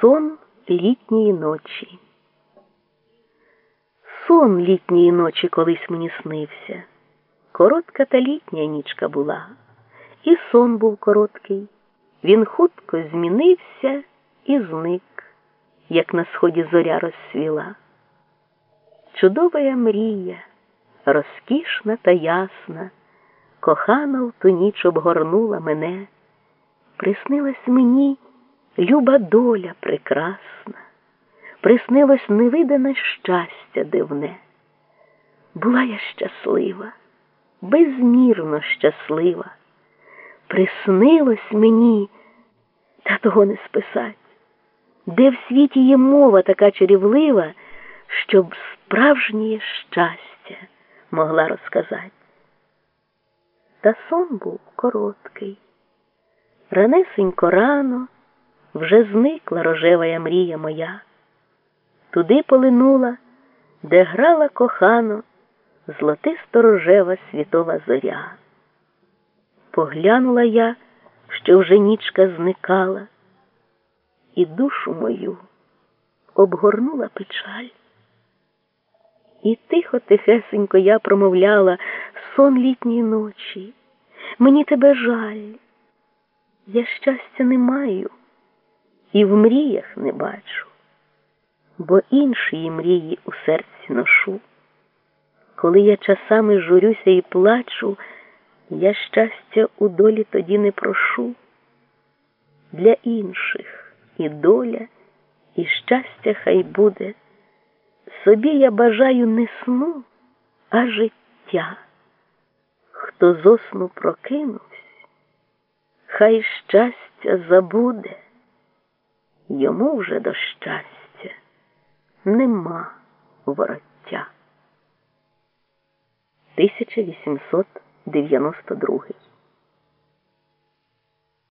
Сон літньої ночі. Сон літньої ночі колись мені снився. Коротка та літня нічка була, і сон був короткий. Він хутко змінився і зник, як на сході зоря розсвіла. Чудова мрія, розкішна та ясна, кохана в ту ніч обгорнула мене, приснилась мені люба доля прекрасна, приснилось невидане щастя дивне. Була я щаслива, безмірно щаслива. Приснилось мені, та того не списать, де в світі є мова така чарівлива, щоб справжнє щастя могла розказати. Та сон був короткий. Ранесенько рано вже зникла рожева мрія моя, туди полинула, де грала кохано золотисто рожева світова зоря. Поглянула я, що вже нічка зникала, і душу мою обгорнула печаль. І тихо, тихесенько я промовляла сон літньої ночі. Мені тебе жаль. Я щастя не маю і в мріях не бачу, бо іншої мрії у серці ношу. Коли я часами журюся і плачу, я щастя у долі тоді не прошу. Для інших і доля, і щастя хай буде. Собі я бажаю не сну, а життя. Хто зосну прокинувся, хай щастя забуде, йому вже до щастя нема вороття. 1892